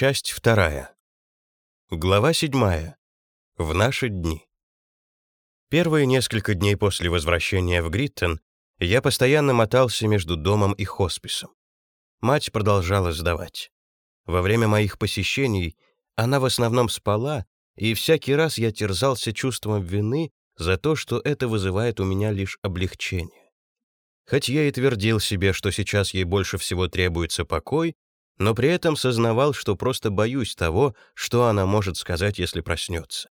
Часть вторая. Глава седьмая. В наши дни. Первые несколько дней после возвращения в Гриттон я постоянно мотался между домом и хосписом. Мать продолжала сдавать. Во время моих посещений она в основном спала, и всякий раз я терзался чувством вины за то, что это вызывает у меня лишь облегчение. Хоть я и твердил себе, что сейчас ей больше всего требуется покой, но при этом сознавал, что просто боюсь того, что она может сказать, если проснется.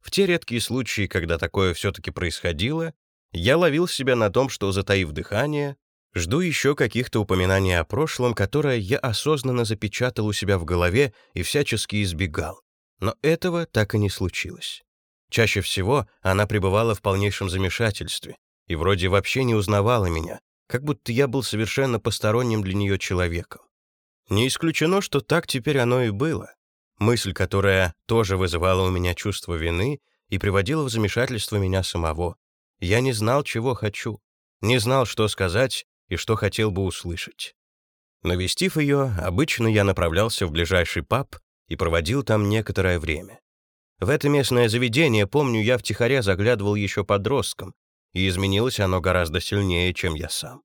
В те редкие случаи, когда такое все-таки происходило, я ловил себя на том, что, затаив дыхание, жду еще каких-то упоминаний о прошлом, которое я осознанно запечатал у себя в голове и всячески избегал. Но этого так и не случилось. Чаще всего она пребывала в полнейшем замешательстве и вроде вообще не узнавала меня, как будто я был совершенно посторонним для нее человеком. Не исключено, что так теперь оно и было. Мысль, которая тоже вызывала у меня чувство вины и приводила в замешательство меня самого. Я не знал, чего хочу, не знал, что сказать и что хотел бы услышать. Навестив ее, обычно я направлялся в ближайший паб и проводил там некоторое время. В это местное заведение, помню, я втихаря заглядывал еще подростком, и изменилось оно гораздо сильнее, чем я сам.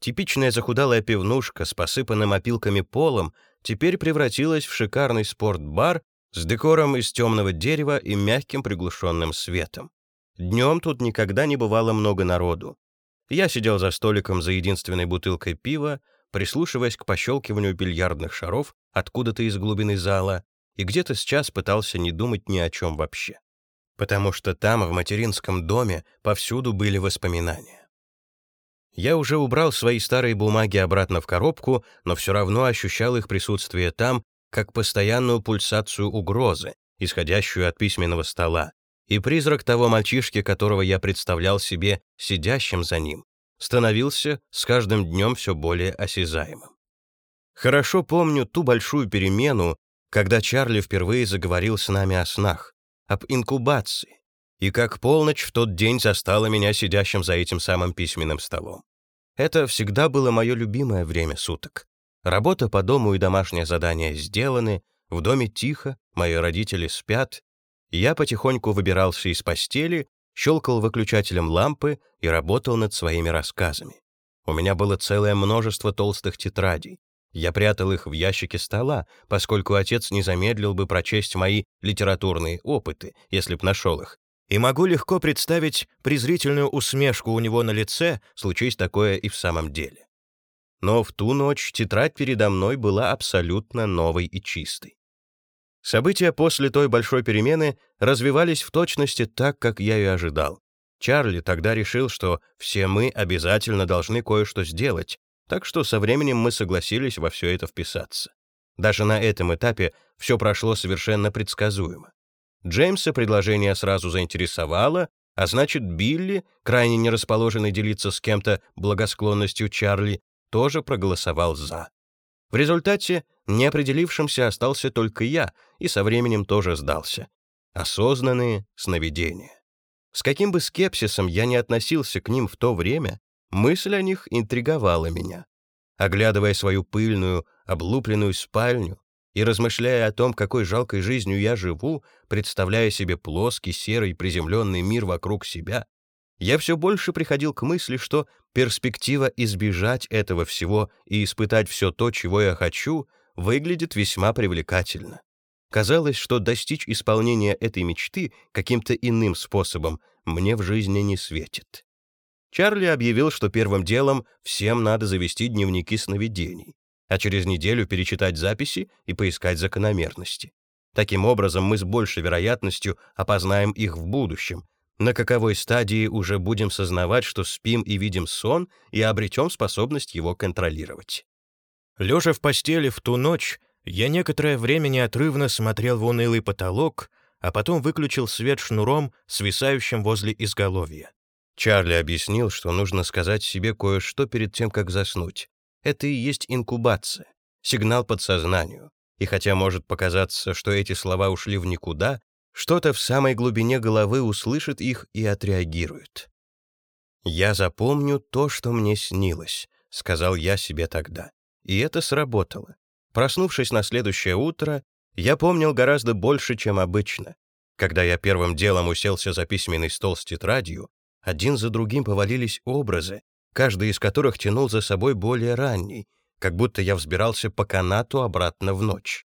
Типичная захудалая пивнушка с посыпанным опилками полом теперь превратилась в шикарный спортбар с декором из темного дерева и мягким приглушенным светом. Днем тут никогда не бывало много народу. Я сидел за столиком за единственной бутылкой пива, прислушиваясь к пощелкиванию бильярдных шаров откуда-то из глубины зала, и где-то сейчас пытался не думать ни о чем вообще. Потому что там, в материнском доме, повсюду были воспоминания. Я уже убрал свои старые бумаги обратно в коробку, но все равно ощущал их присутствие там, как постоянную пульсацию угрозы, исходящую от письменного стола, и призрак того мальчишки, которого я представлял себе сидящим за ним, становился с каждым днем все более осязаемым. Хорошо помню ту большую перемену, когда Чарли впервые заговорил с нами о снах, об инкубации, и как полночь в тот день застала меня сидящим за этим самым письменным столом. Это всегда было мое любимое время суток. Работа по дому и домашнее задание сделаны, в доме тихо, мои родители спят. Я потихоньку выбирался из постели, щелкал выключателем лампы и работал над своими рассказами. У меня было целое множество толстых тетрадей. Я прятал их в ящике стола, поскольку отец не замедлил бы прочесть мои литературные опыты, если б нашел их, и могу легко представить презрительную усмешку у него на лице, случись такое и в самом деле. Но в ту ночь тетрадь передо мной была абсолютно новой и чистой. События после той большой перемены развивались в точности так, как я и ожидал. Чарли тогда решил, что все мы обязательно должны кое-что сделать, так что со временем мы согласились во все это вписаться. Даже на этом этапе все прошло совершенно предсказуемо. Джеймса предложение сразу заинтересовало, а значит, Билли, крайне не расположенный делиться с кем-то благосклонностью Чарли, тоже проголосовал «за». В результате неопределившимся остался только я и со временем тоже сдался. Осознанные сновидения. С каким бы скепсисом я не относился к ним в то время, мысль о них интриговала меня. Оглядывая свою пыльную, облупленную спальню, и размышляя о том, какой жалкой жизнью я живу, представляя себе плоский, серый, приземленный мир вокруг себя, я все больше приходил к мысли, что перспектива избежать этого всего и испытать все то, чего я хочу, выглядит весьма привлекательно. Казалось, что достичь исполнения этой мечты каким-то иным способом мне в жизни не светит. Чарли объявил, что первым делом всем надо завести дневники сновидений а через неделю перечитать записи и поискать закономерности. Таким образом, мы с большей вероятностью опознаем их в будущем, на каковой стадии уже будем сознавать, что спим и видим сон, и обретем способность его контролировать. Лежа в постели в ту ночь, я некоторое время неотрывно смотрел в унылый потолок, а потом выключил свет шнуром, свисающим возле изголовья. Чарли объяснил, что нужно сказать себе кое-что перед тем, как заснуть. Это и есть инкубация, сигнал подсознанию. И хотя может показаться, что эти слова ушли в никуда, что-то в самой глубине головы услышит их и отреагирует. «Я запомню то, что мне снилось», — сказал я себе тогда. И это сработало. Проснувшись на следующее утро, я помнил гораздо больше, чем обычно. Когда я первым делом уселся за письменный стол с тетрадью, один за другим повалились образы, каждый из которых тянул за собой более ранний, как будто я взбирался по канату обратно в ночь.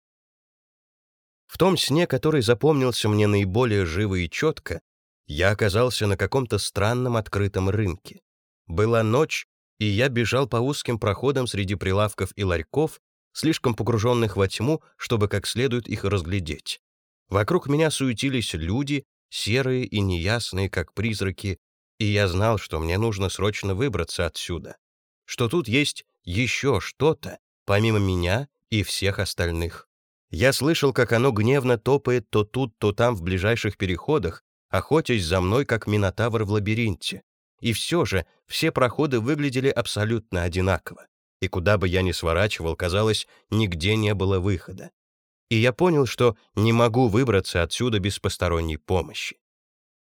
В том сне, который запомнился мне наиболее живо и четко, я оказался на каком-то странном открытом рынке. Была ночь, и я бежал по узким проходам среди прилавков и ларьков, слишком погруженных во тьму, чтобы как следует их разглядеть. Вокруг меня суетились люди, серые и неясные, как призраки, и я знал, что мне нужно срочно выбраться отсюда, что тут есть еще что-то, помимо меня и всех остальных. Я слышал, как оно гневно топает то тут, то там в ближайших переходах, охотясь за мной, как минотавр в лабиринте. И все же все проходы выглядели абсолютно одинаково. И куда бы я ни сворачивал, казалось, нигде не было выхода. И я понял, что не могу выбраться отсюда без посторонней помощи.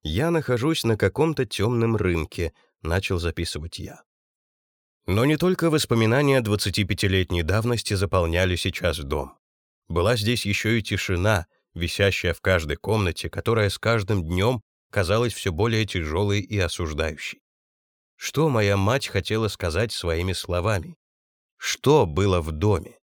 «Я нахожусь на каком-то темном рынке», — начал записывать я. Но не только воспоминания 25-летней давности заполняли сейчас дом. Была здесь еще и тишина, висящая в каждой комнате, которая с каждым днем казалась все более тяжелой и осуждающей. Что моя мать хотела сказать своими словами? Что было в доме?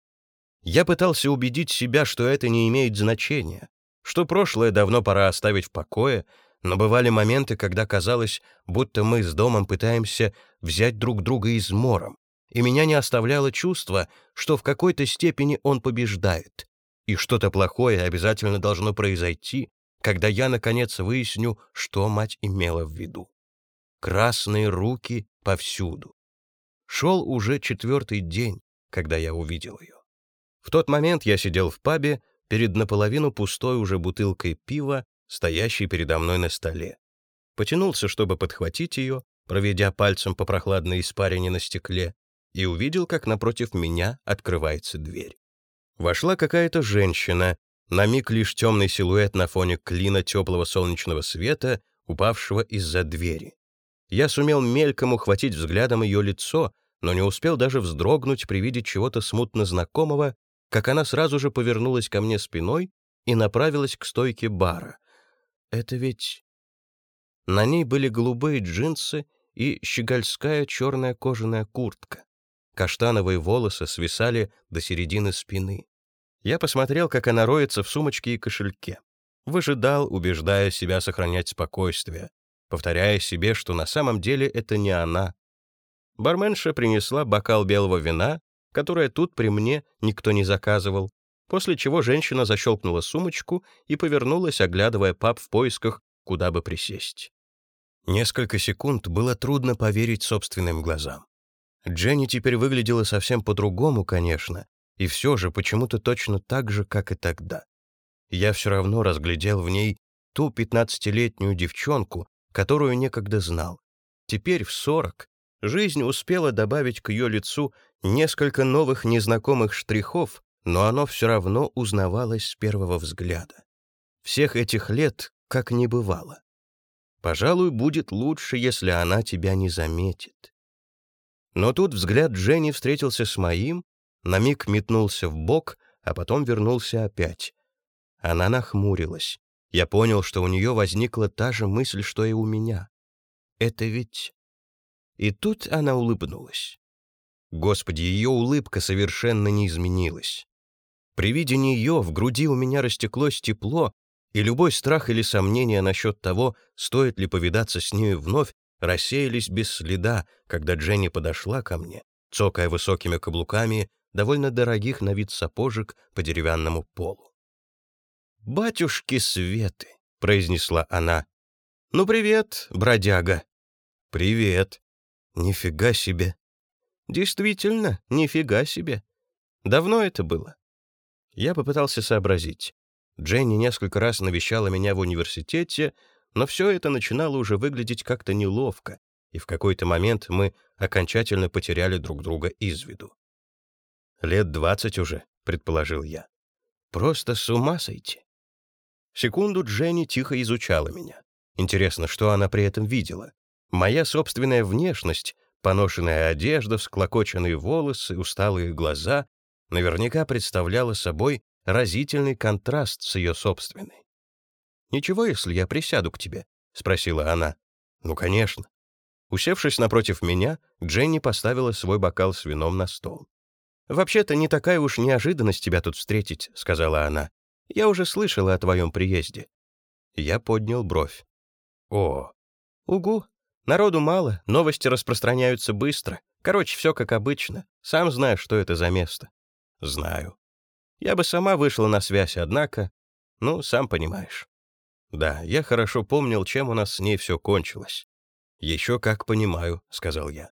Я пытался убедить себя, что это не имеет значения, что прошлое давно пора оставить в покое, но бывали моменты, когда казалось, будто мы с домом пытаемся взять друг друга измором, и меня не оставляло чувство, что в какой-то степени он побеждает, и что-то плохое обязательно должно произойти, когда я, наконец, выясню, что мать имела в виду. Красные руки повсюду. Шел уже четвертый день, когда я увидел ее. В тот момент я сидел в пабе перед наполовину пустой уже бутылкой пива стоящий передо мной на столе. Потянулся, чтобы подхватить ее, проведя пальцем по прохладной испарине на стекле, и увидел, как напротив меня открывается дверь. Вошла какая-то женщина, на миг лишь темный силуэт на фоне клина теплого солнечного света, упавшего из-за двери. Я сумел мельком ухватить взглядом ее лицо, но не успел даже вздрогнуть при виде чего-то смутно знакомого, как она сразу же повернулась ко мне спиной и направилась к стойке бара, это ведь... На ней были голубые джинсы и щегольская черная кожаная куртка. Каштановые волосы свисали до середины спины. Я посмотрел, как она роется в сумочке и кошельке. Выжидал, убеждая себя сохранять спокойствие, повторяя себе, что на самом деле это не она. Барменша принесла бокал белого вина, которое тут при мне никто не заказывал, после чего женщина защелкнула сумочку и повернулась, оглядывая паб в поисках, куда бы присесть. Несколько секунд было трудно поверить собственным глазам. Дженни теперь выглядела совсем по-другому, конечно, и все же почему-то точно так же, как и тогда. Я все равно разглядел в ней ту пятнадцатилетнюю девчонку, которую некогда знал. Теперь в сорок жизнь успела добавить к ее лицу несколько новых незнакомых штрихов, но оно все равно узнавалось с первого взгляда. Всех этих лет как не бывало. Пожалуй, будет лучше, если она тебя не заметит. Но тут взгляд Дженни встретился с моим, на миг метнулся в бок, а потом вернулся опять. Она нахмурилась. Я понял, что у нее возникла та же мысль, что и у меня. Это ведь... И тут она улыбнулась. Господи, ее улыбка совершенно не изменилась. При виде нее в груди у меня растеклось тепло, и любой страх или сомнение насчет того, стоит ли повидаться с нею вновь, рассеялись без следа, когда Дженни подошла ко мне, цокая высокими каблуками довольно дорогих на вид сапожек по деревянному полу. «Батюшки Светы!» — произнесла она. «Ну, привет, бродяга!» «Привет!» «Нифига себе!» «Действительно, нифига себе!» «Давно это было?» Я попытался сообразить. Дженни несколько раз навещала меня в университете, но все это начинало уже выглядеть как-то неловко, и в какой-то момент мы окончательно потеряли друг друга из виду. «Лет двадцать уже», — предположил я. «Просто с ума сойти». Секунду Дженни тихо изучала меня. Интересно, что она при этом видела? Моя собственная внешность, поношенная одежда, всклокоченные волосы, усталые глаза наверняка представляла собой разительный контраст с ее собственной. «Ничего, если я присяду к тебе?» — спросила она. «Ну, конечно». Усевшись напротив меня, Дженни поставила свой бокал с вином на стол. «Вообще-то не такая уж неожиданность тебя тут встретить», — сказала она. «Я уже слышала о твоем приезде». Я поднял бровь. «О, угу. Народу мало, новости распространяются быстро. Короче, все как обычно. Сам знаешь, что это за место». «Знаю». Я бы сама вышла на связь, однако... Ну, сам понимаешь. Да, я хорошо помнил, чем у нас с ней все кончилось. «Еще как понимаю», — сказал я.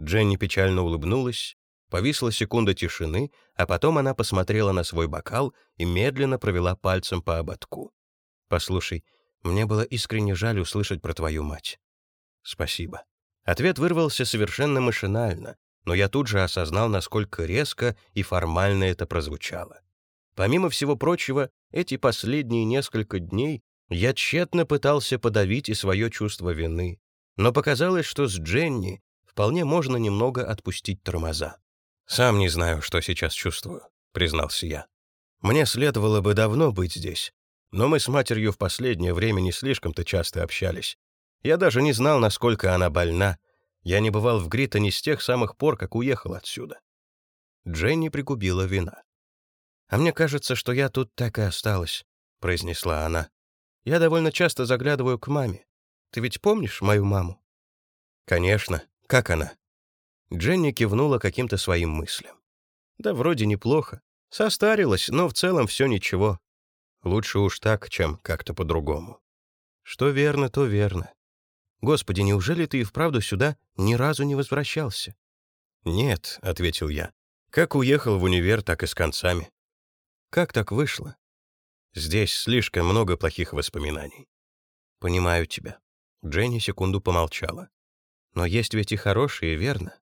Дженни печально улыбнулась, повисла секунда тишины, а потом она посмотрела на свой бокал и медленно провела пальцем по ободку. «Послушай, мне было искренне жаль услышать про твою мать». «Спасибо». Ответ вырвался совершенно машинально, но я тут же осознал, насколько резко и формально это прозвучало. Помимо всего прочего, эти последние несколько дней я тщетно пытался подавить и свое чувство вины, но показалось, что с Дженни вполне можно немного отпустить тормоза. «Сам не знаю, что сейчас чувствую», — признался я. «Мне следовало бы давно быть здесь, но мы с матерью в последнее время не слишком-то часто общались. Я даже не знал, насколько она больна. Я не бывал в Гриттоне с тех самых пор, как уехал отсюда». Дженни пригубила вина. «А мне кажется, что я тут так и осталась», — произнесла она. «Я довольно часто заглядываю к маме. Ты ведь помнишь мою маму?» «Конечно. Как она?» Дженни кивнула каким-то своим мыслям. «Да вроде неплохо. Состарилась, но в целом все ничего. Лучше уж так, чем как-то по-другому. Что верно, то верно. Господи, неужели ты и вправду сюда ни разу не возвращался?» «Нет», — ответил я. «Как уехал в универ, так и с концами». «Как так вышло?» «Здесь слишком много плохих воспоминаний». «Понимаю тебя. Дженни секунду помолчала. «Но есть ведь и хорошие, верно?»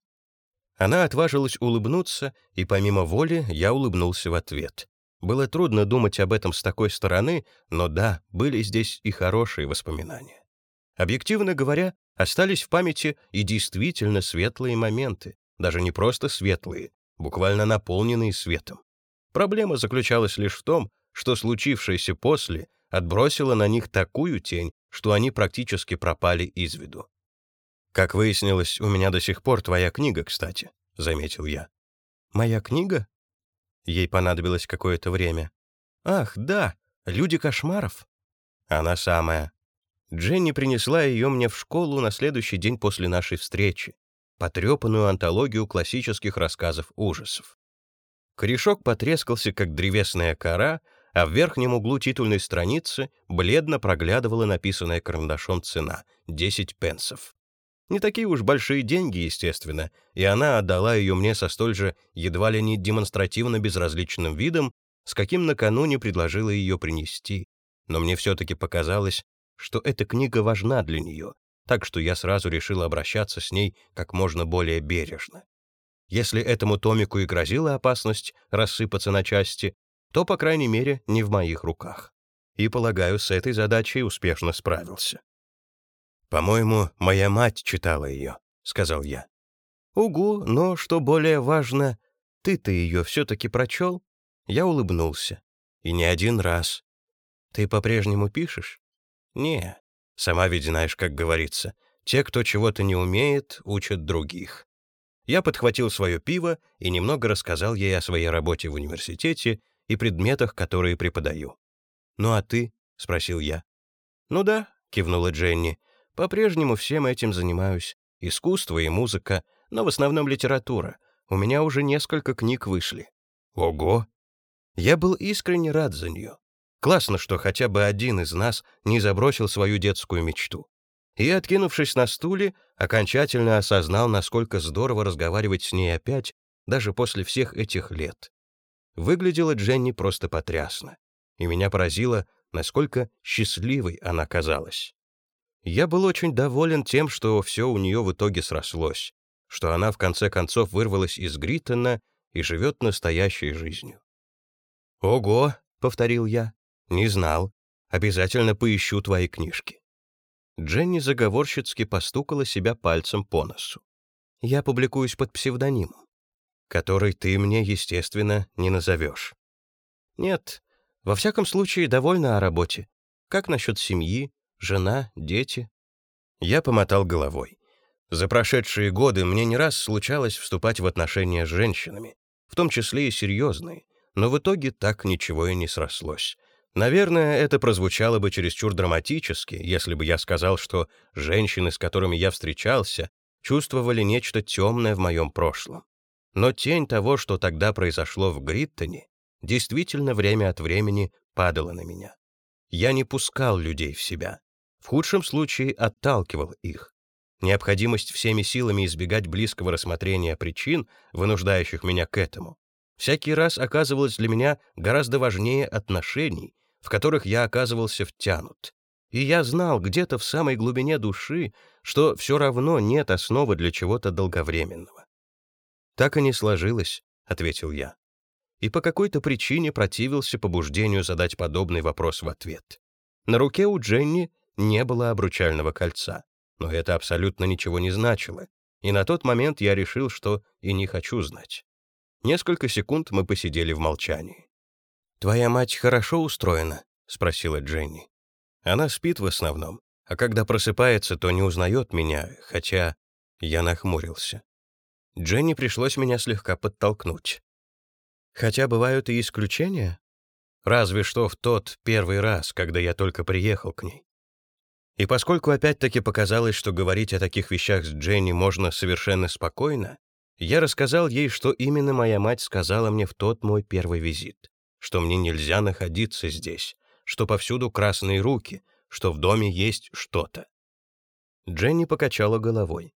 Она отважилась улыбнуться, и помимо воли я улыбнулся в ответ. Было трудно думать об этом с такой стороны, но да, были здесь и хорошие воспоминания. Объективно говоря, остались в памяти и действительно светлые моменты, даже не просто светлые, буквально наполненные светом. Проблема заключалась лишь в том, что случившееся после отбросило на них такую тень, что они практически пропали из виду. «Как выяснилось, у меня до сих пор твоя книга, кстати», — заметил я. «Моя книга?» Ей понадобилось какое-то время. «Ах, да, «Люди кошмаров». Она самая. Дженни принесла ее мне в школу на следующий день после нашей встречи, потрепанную антологию классических рассказов ужасов. Корешок потрескался, как древесная кора, а в верхнем углу титульной страницы бледно проглядывала написанная карандашом цена — 10 пенсов. Не такие уж большие деньги, естественно, и она отдала ее мне со столь же едва ли не демонстративно безразличным видом, с каким накануне предложила ее принести. Но мне все-таки показалось, что эта книга важна для нее, так что я сразу решил обращаться с ней как можно более бережно. Если этому томику и грозила опасность рассыпаться на части, то, по крайней мере, не в моих руках. И, полагаю, с этой задачей успешно справился. «По-моему, моя мать читала ее», — сказал я. «Угу, но, что более важно, ты-то ее все-таки прочел?» Я улыбнулся. «И не один раз. Ты по-прежнему пишешь?» «Не. Сама ведь знаешь, как говорится. Те, кто чего-то не умеет, учат других». Я подхватил свое пиво и немного рассказал ей о своей работе в университете и предметах, которые преподаю. «Ну а ты?» — спросил я. «Ну да», — кивнула Дженни. «По-прежнему всем этим занимаюсь. Искусство и музыка, но в основном литература. У меня уже несколько книг вышли». «Ого!» Я был искренне рад за нее. Классно, что хотя бы один из нас не забросил свою детскую мечту. И, откинувшись на стуле, окончательно осознал, насколько здорово разговаривать с ней опять, даже после всех этих лет. Выглядела Дженни просто потрясно, и меня поразило, насколько счастливой она казалась. Я был очень доволен тем, что все у нее в итоге срослось, что она в конце концов вырвалась из Гриттона и живет настоящей жизнью. «Ого!» — повторил я. «Не знал. Обязательно поищу твои книжки». Дженни заговорщицки постукала себя пальцем по носу. «Я публикуюсь под псевдонимом». который ты мне, естественно, не назовешь. Нет, во всяком случае, довольна о работе. Как насчет семьи, жена, дети? Я помотал головой. За прошедшие годы мне не раз случалось вступать в отношения с женщинами, в том числе и серьезные, но в итоге так ничего и не срослось. Наверное, это прозвучало бы чересчур драматически, если бы я сказал, что женщины, с которыми я встречался, чувствовали нечто темное в моем прошлом. Но тень того, что тогда произошло в Гриттоне, действительно время от времени падала на меня. Я не пускал людей в себя. В худшем случае отталкивал их. Необходимость всеми силами избегать близкого рассмотрения причин, вынуждающих меня к этому, всякий раз оказывалась для меня гораздо важнее отношений, в которых я оказывался втянут. И я знал где-то в самой глубине души, что все равно нет основы для чего-то долговременного. «Так и не сложилось», — ответил я. И по какой-то причине противился побуждению задать подобный вопрос в ответ. На руке у Дженни не было обручального кольца, но это абсолютно ничего не значило, и на тот момент я решил, что и не хочу знать. Несколько секунд мы посидели в молчании. «Твоя мать хорошо устроена?» — спросила Дженни. «Она спит в основном, а когда просыпается, то не узнает меня, хотя...» Я нахмурился. Дженни пришлось меня слегка подтолкнуть. «Хотя бывают и исключения?» Разве что в тот первый раз, когда я только приехал к ней. И поскольку опять-таки показалось, что говорить о таких вещах с Дженни можно совершенно спокойно, я рассказал ей, что именно моя мать сказала мне в тот мой первый визит, что мне нельзя находиться здесь, что повсюду красные руки, что в доме есть что-то. Дженни покачала головой.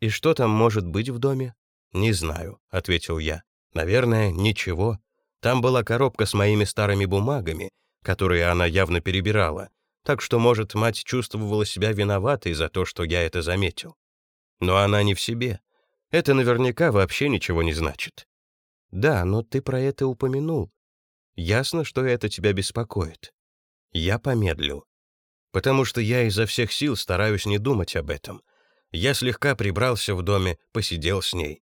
«И что там может быть в доме?» «Не знаю», — ответил я. «Наверное, ничего. Там была коробка с моими старыми бумагами, которые она явно перебирала, так что, может, мать чувствовала себя виноватой за то, что я это заметил. Но она не в себе. Это наверняка вообще ничего не значит. Да, но ты про это упомянул. Ясно, что это тебя беспокоит. Я помедлил. Потому что я изо всех сил стараюсь не думать об этом. Я слегка прибрался в доме, посидел с ней.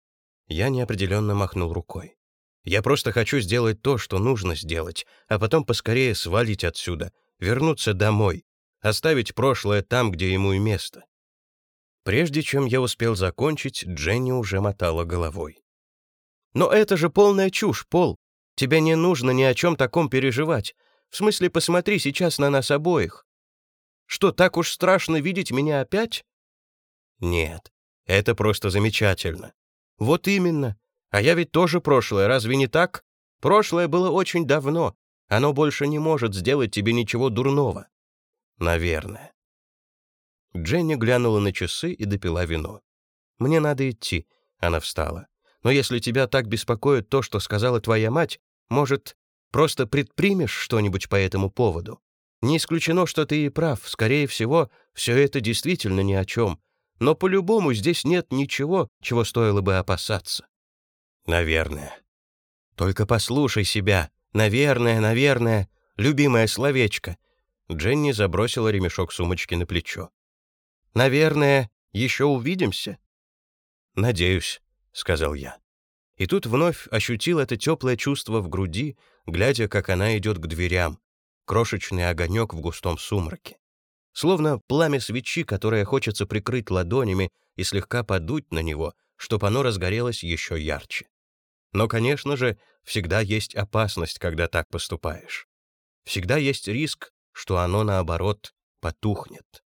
Я неопределенно махнул рукой. Я просто хочу сделать то, что нужно сделать, а потом поскорее свалить отсюда, вернуться домой, оставить прошлое там, где ему и место. Прежде чем я успел закончить, Дженни уже мотала головой. «Но это же полная чушь, Пол. Тебе не нужно ни о чем таком переживать. В смысле, посмотри сейчас на нас обоих. Что, так уж страшно видеть меня опять?» «Нет, это просто замечательно. Вот именно. А я ведь тоже прошлое, разве не так? Прошлое было очень давно. Оно больше не может сделать тебе ничего дурного. Наверное. Дженни глянула на часы и допила вино. «Мне надо идти», — она встала. «Но если тебя так беспокоит то, что сказала твоя мать, может, просто предпримешь что-нибудь по этому поводу? Не исключено, что ты и прав. Скорее всего, все это действительно ни о чем. Но по-любому здесь нет ничего, чего стоило бы опасаться. Наверное. Только послушай себя. Наверное, наверное. Любимое словечко. Дженни забросила ремешок сумочки на плечо. Наверное, еще увидимся. Надеюсь, сказал я. И тут вновь ощутил это теплое чувство в груди, глядя, как она идет к дверям, крошечный огонек в густом сумраке. Словно пламя свечи, которое хочется прикрыть ладонями и слегка подуть на него, чтобы оно разгорелось еще ярче. Но, конечно же, всегда есть опасность, когда так поступаешь. Всегда есть риск, что оно, наоборот, потухнет.